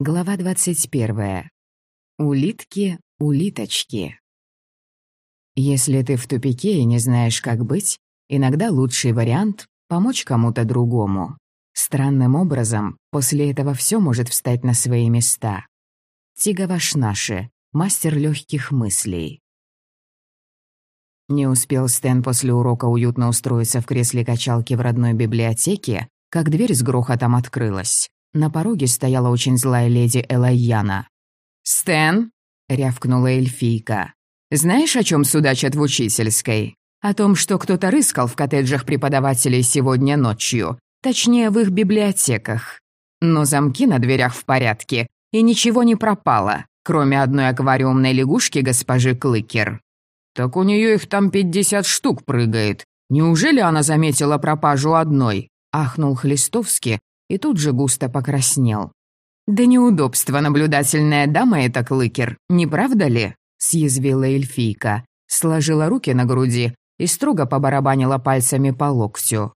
Глава 21. Улитки, улиточки. Если ты в тупике и не знаешь, как быть, иногда лучший вариант — помочь кому-то другому. Странным образом, после этого все может встать на свои места. Тига Вашнаши, мастер легких мыслей. Не успел Стэн после урока уютно устроиться в кресле качалки в родной библиотеке, как дверь с грохотом открылась. На пороге стояла очень злая леди Элайяна. «Стэн!» — рявкнула эльфийка. «Знаешь, о чем судачат в учительской? О том, что кто-то рыскал в коттеджах преподавателей сегодня ночью, точнее, в их библиотеках. Но замки на дверях в порядке, и ничего не пропало, кроме одной аквариумной лягушки госпожи Клыкер. Так у нее их там пятьдесят штук прыгает. Неужели она заметила пропажу одной?» — ахнул Хлистовский, и тут же густо покраснел. «Да неудобство, наблюдательная дама это клыкер, не правда ли?» — съязвила эльфийка, сложила руки на груди и строго побарабанила пальцами по локтю.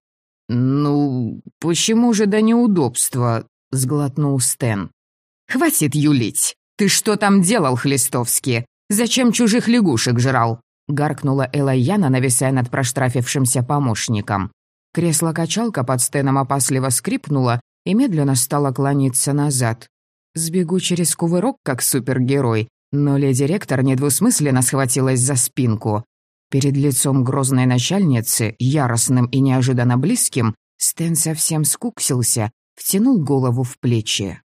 «Ну, почему же до неудобства?» — сглотнул Стэн. «Хватит юлить! Ты что там делал, Хлистовский? Зачем чужих лягушек жрал?» — гаркнула Элайяна, нависая над проштрафившимся помощником. Кресло-качалка под стеном опасливо скрипнуло и медленно стало клониться назад. Сбегу через кувырок, как супергерой, но леди-ректор недвусмысленно схватилась за спинку. Перед лицом грозной начальницы, яростным и неожиданно близким, Стэн совсем скуксился, втянул голову в плечи.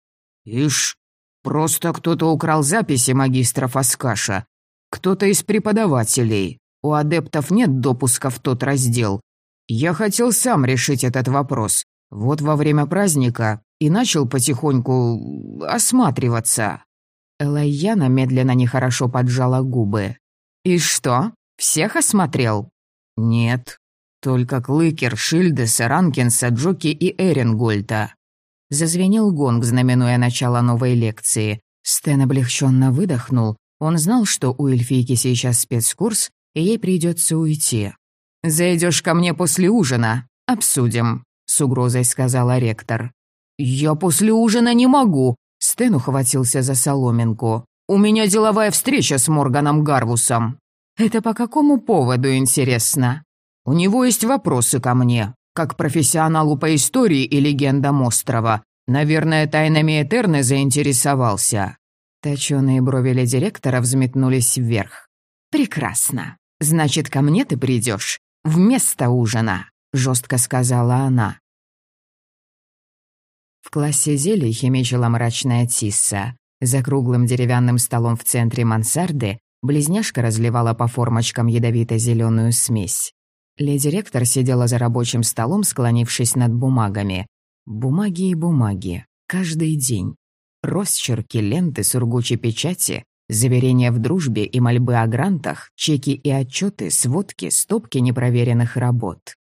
«Ишь, просто кто-то украл записи магистров Аскаша. Кто-то из преподавателей. У адептов нет допуска в тот раздел. Я хотел сам решить этот вопрос. Вот во время праздника и начал потихоньку осматриваться. Элайяна медленно нехорошо поджала губы. «И что, всех осмотрел?» «Нет, только Клыкер, Шильдеса, Ранкинса, Джоки и Эренгольта». Зазвенел гонг, знаменуя начало новой лекции. Стэн облегченно выдохнул. Он знал, что у эльфийки сейчас спецкурс, и ей придется уйти. «Зайдешь ко мне после ужина. Обсудим», — с угрозой сказала ректор. «Я после ужина не могу», — Стэн ухватился за соломинку. «У меня деловая встреча с Морганом Гарвусом». «Это по какому поводу, интересно?» «У него есть вопросы ко мне, как профессионалу по истории и легендам острова. Наверное, тайнами Этерны заинтересовался». Точёные брови директора взметнулись вверх. «Прекрасно. Значит, ко мне ты придешь вместо ужина», — жестко сказала она. В классе зелий химичила мрачная Тисса. За круглым деревянным столом в центре мансарды близняшка разливала по формочкам ядовито зеленую смесь. Леди-ректор сидела за рабочим столом, склонившись над бумагами. Бумаги и бумаги. Каждый день. Росчерки, ленты, сургучи печати, Заверения в дружбе и мольбы о грантах, чеки и отчеты, сводки, стопки непроверенных работ.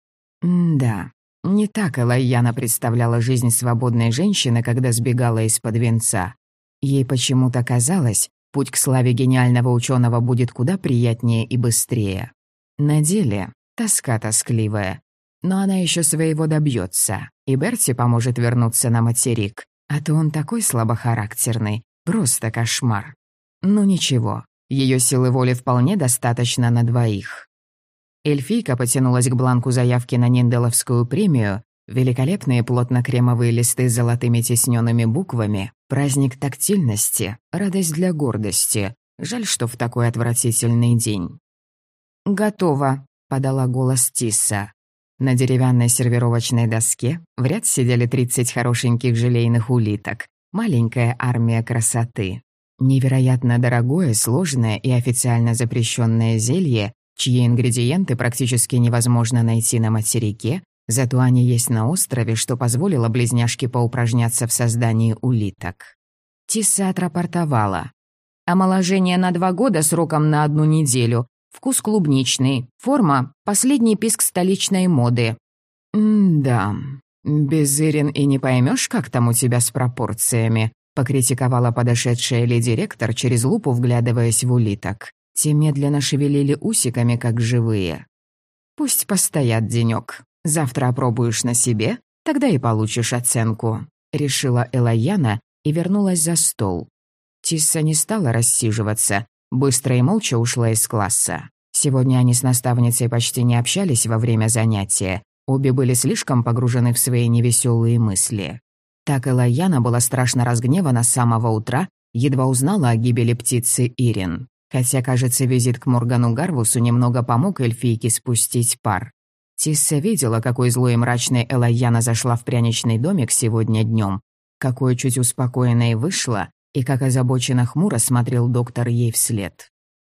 М да, не так Элайяна представляла жизнь свободной женщины, когда сбегала из-под венца. Ей почему-то казалось, путь к славе гениального ученого будет куда приятнее и быстрее. На деле тоска тоскливая. Но она еще своего добьется, и Берти поможет вернуться на материк. А то он такой слабохарактерный, просто кошмар. Ну ничего, ее силы воли вполне достаточно на двоих. Эльфийка потянулась к бланку заявки на Нинделовскую премию, великолепные плотно-кремовые листы с золотыми тисненными буквами, праздник тактильности, радость для гордости. Жаль, что в такой отвратительный день. «Готово», — подала голос Тисса. На деревянной сервировочной доске в ряд сидели тридцать хорошеньких желейных улиток. Маленькая армия красоты. Невероятно дорогое, сложное и официально запрещенное зелье, чьи ингредиенты практически невозможно найти на материке, зато они есть на острове, что позволило близняшке поупражняться в создании улиток. Тисса отрапортовала. Омоложение на два года сроком на одну неделю. Вкус клубничный. Форма — последний писк столичной моды. «Да, без Ирин и не поймешь, как там у тебя с пропорциями», покритиковала подошедшая леди-ректор через лупу, вглядываясь в улиток. Те медленно шевелили усиками, как живые. «Пусть постоят денёк. Завтра опробуешь на себе, тогда и получишь оценку», — решила Элайяна и вернулась за стол. Тисса не стала рассиживаться, быстро и молча ушла из класса. Сегодня они с наставницей почти не общались во время занятия, обе были слишком погружены в свои невеселые мысли. Так и Лаяна была страшно разгневана с самого утра, едва узнала о гибели птицы Ирин. Хотя, кажется, визит к Моргану Гарвусу немного помог эльфийке спустить пар. Тисса видела, какой злой и мрачной Элайяна зашла в пряничный домик сегодня днем, какой чуть успокоенной вышла, и как озабоченно хмуро смотрел доктор ей вслед.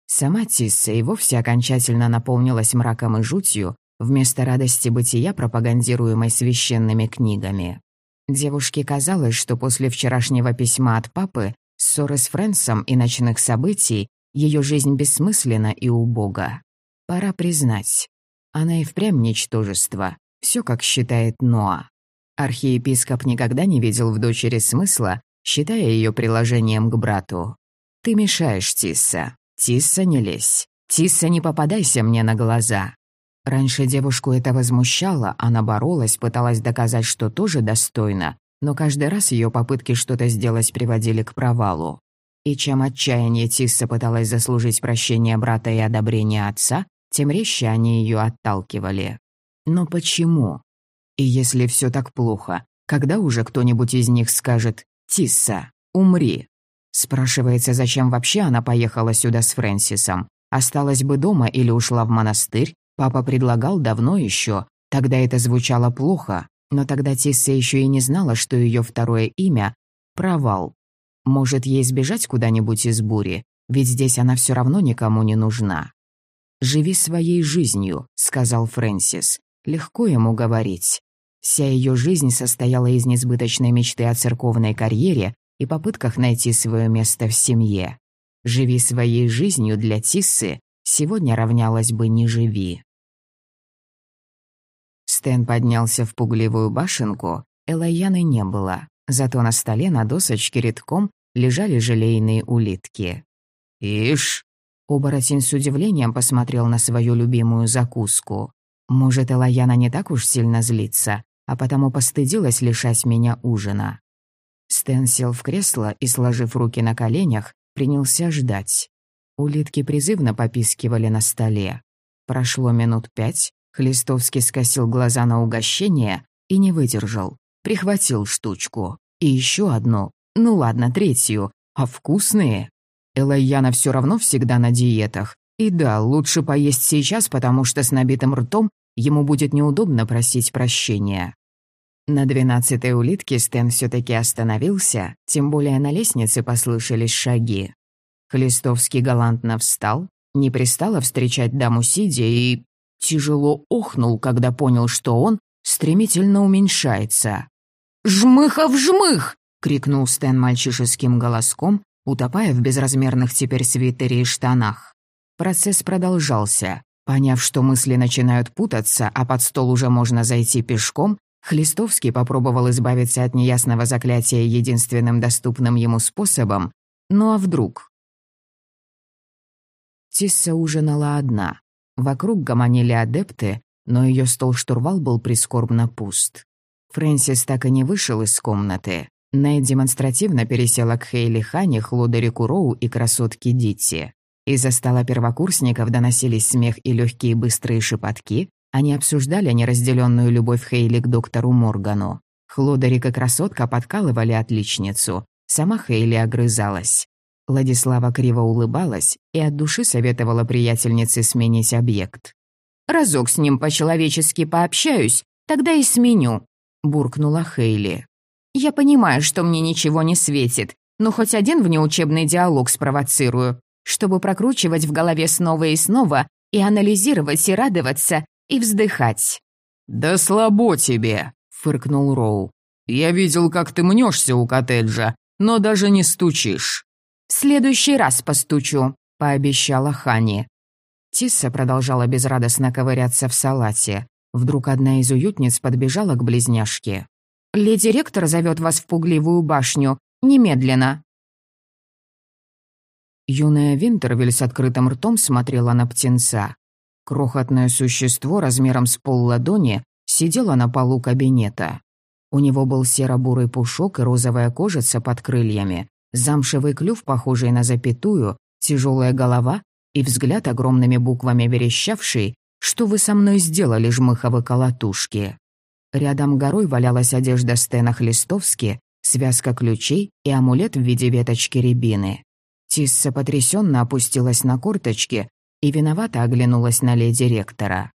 Сама Тисса и вовсе окончательно наполнилась мраком и жутью, вместо радости бытия, пропагандируемой священными книгами. Девушке казалось, что после вчерашнего письма от папы, ссоры с Фрэнсом и ночных событий, ее жизнь бессмысленна и убога. Пора признать, она и впрямь ничтожество, все как считает Ноа. Архиепископ никогда не видел в дочери смысла, считая ее приложением к брату. «Ты мешаешь, Тисса. Тисса, не лезь. Тисса, не попадайся мне на глаза. Раньше девушку это возмущало, она боролась, пыталась доказать, что тоже достойна, но каждый раз ее попытки что-то сделать приводили к провалу. И чем отчаяннее Тисса пыталась заслужить прощение брата и одобрение отца, тем резче они ее отталкивали. Но почему? И если все так плохо, когда уже кто-нибудь из них скажет «Тисса, умри»? Спрашивается, зачем вообще она поехала сюда с Фрэнсисом? Осталась бы дома или ушла в монастырь, Папа предлагал давно еще, тогда это звучало плохо, но тогда Тисса еще и не знала, что ее второе имя — Провал. Может, ей сбежать куда-нибудь из бури, ведь здесь она все равно никому не нужна. «Живи своей жизнью», — сказал Фрэнсис. Легко ему говорить. Вся ее жизнь состояла из несбыточной мечты о церковной карьере и попытках найти свое место в семье. «Живи своей жизнью» для Тиссы сегодня равнялось бы «не живи». Стэн поднялся в пугливую башенку, Элайяны не было, зато на столе на досочке редком лежали желейные улитки. «Ишь!» Оборотень с удивлением посмотрел на свою любимую закуску. «Может, Элаяна не так уж сильно злится, а потому постыдилась лишать меня ужина». Стэн сел в кресло и, сложив руки на коленях, принялся ждать. Улитки призывно попискивали на столе. Прошло минут пять, Хлистовский скосил глаза на угощение и не выдержал. Прихватил штучку. И еще одну. Ну ладно, третью. А вкусные? Элайяна все равно всегда на диетах. И да, лучше поесть сейчас, потому что с набитым ртом ему будет неудобно просить прощения. На двенадцатой улитке Стэн все таки остановился, тем более на лестнице послышались шаги. Хлистовский галантно встал, не пристало встречать даму сидя и тяжело охнул, когда понял, что он стремительно уменьшается. «Жмыхов, жмых!» — крикнул Стэн мальчишеским голоском, утопая в безразмерных теперь свитере и штанах. Процесс продолжался. Поняв, что мысли начинают путаться, а под стол уже можно зайти пешком, Хлистовский попробовал избавиться от неясного заклятия единственным доступным ему способом. Ну а вдруг? Тисса ужинала одна. Вокруг гомонили адепты, но ее стол-штурвал был прискорбно пуст. Фрэнсис так и не вышел из комнаты. Нейт демонстративно пересела к Хейли Хане, Хлодерику Роу и красотке Дитти. Из-за стола первокурсников доносились смех и легкие быстрые шепотки. Они обсуждали неразделенную любовь Хейли к доктору Моргану. Хлодерик и красотка подкалывали отличницу. Сама Хейли огрызалась. Владислава криво улыбалась и от души советовала приятельнице сменить объект. «Разок с ним по-человечески пообщаюсь, тогда и сменю», — буркнула Хейли. «Я понимаю, что мне ничего не светит, но хоть один внеучебный диалог спровоцирую, чтобы прокручивать в голове снова и снова и анализировать и радоваться и вздыхать». «Да слабо тебе», — фыркнул Роу. «Я видел, как ты мнешься у коттеджа, но даже не стучишь». «В следующий раз постучу», — пообещала Хани. Тисса продолжала безрадостно ковыряться в салате. Вдруг одна из уютниц подбежала к близняшке. «Леди ректор зовет вас в пугливую башню. Немедленно!» Юная Винтервиль с открытым ртом смотрела на птенца. Крохотное существо размером с полладони сидело на полу кабинета. У него был серо-бурый пушок и розовая кожица под крыльями, замшевый клюв, похожий на запятую, тяжелая голова и взгляд огромными буквами верещавший, что вы со мной сделали, жмыховы колотушки. Рядом горой валялась одежда Стена Хлистовски, связка ключей и амулет в виде веточки рябины. Тисса потрясенно опустилась на корточки и виновато оглянулась на леди ректора.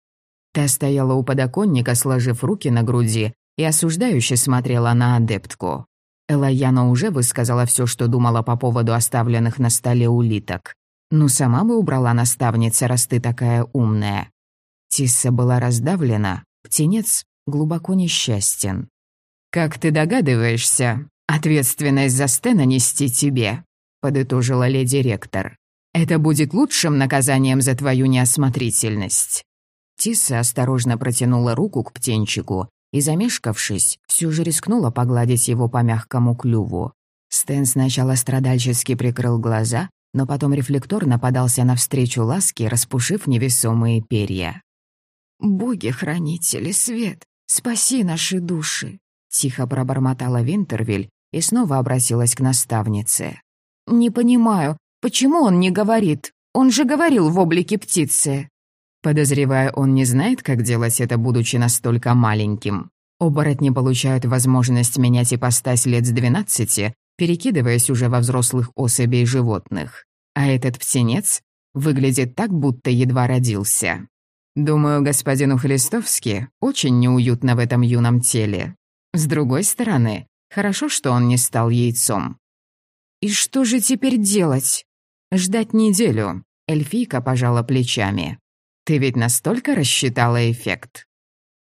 Та стояла у подоконника, сложив руки на груди, и осуждающе смотрела на адептку. Элайяна уже высказала все, что думала по поводу оставленных на столе улиток. Ну, сама бы убрала наставница, раз ты такая умная. Тисса была раздавлена, птенец глубоко несчастен. «Как ты догадываешься, ответственность за Стена нести тебе», — подытожила леди ректор. «Это будет лучшим наказанием за твою неосмотрительность». Тисса осторожно протянула руку к птенчику и, замешкавшись, все же рискнула погладить его по мягкому клюву. Стэн сначала страдальчески прикрыл глаза, но потом рефлекторно подался навстречу ласке, распушив невесомые перья. «Боги-хранители, свет, спаси наши души!» Тихо пробормотала Винтервиль и снова обратилась к наставнице. «Не понимаю, почему он не говорит? Он же говорил в облике птицы». Подозревая, он не знает, как делать это, будучи настолько маленьким. Оборотни получают возможность менять ипостась лет с двенадцати, перекидываясь уже во взрослых особей животных. А этот птенец выглядит так, будто едва родился. Думаю, господину Хлистовски очень неуютно в этом юном теле. С другой стороны, хорошо, что он не стал яйцом. «И что же теперь делать?» «Ждать неделю», — эльфийка пожала плечами. «Ты ведь настолько рассчитала эффект?»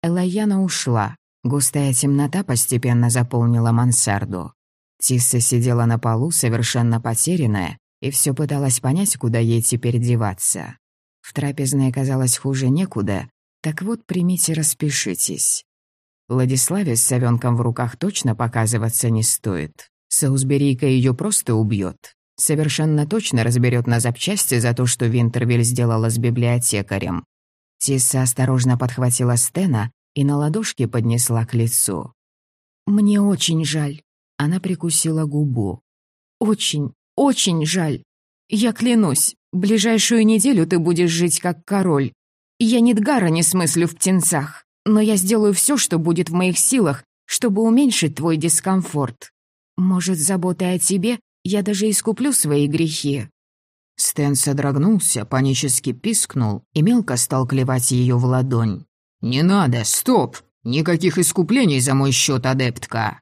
Элайяна ушла. Густая темнота постепенно заполнила мансарду. Тисса сидела на полу, совершенно потерянная, и все пыталась понять, куда ей теперь деваться. В трапезной казалось хуже некуда, так вот примите, распишитесь. Владиславе с совенком в руках точно показываться не стоит. Саусберийка ее просто убьет. Совершенно точно разберет на запчасти за то, что Винтервиль сделала с библиотекарем. Тисса осторожно подхватила Стена и на ладошке поднесла к лицу. «Мне очень жаль». Она прикусила губу. «Очень, очень жаль. Я клянусь, ближайшую неделю ты будешь жить как король. Я Нидгара не смыслю в птенцах но я сделаю все, что будет в моих силах, чтобы уменьшить твой дискомфорт. Может, заботой о тебе я даже искуплю свои грехи». Стэн содрогнулся, панически пискнул и мелко стал клевать ее в ладонь. «Не надо, стоп! Никаких искуплений за мой счет, адептка!»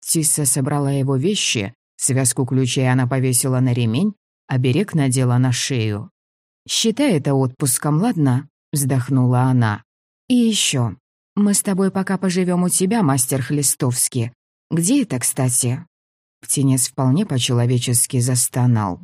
Тисса собрала его вещи, связку ключей она повесила на ремень, а берег надела на шею. «Считай это отпуском, ладно?» — вздохнула она. «И еще, «Мы с тобой пока поживем у тебя, мастер Хлистовский. Где это, кстати?» Птенец вполне по-человечески застонал.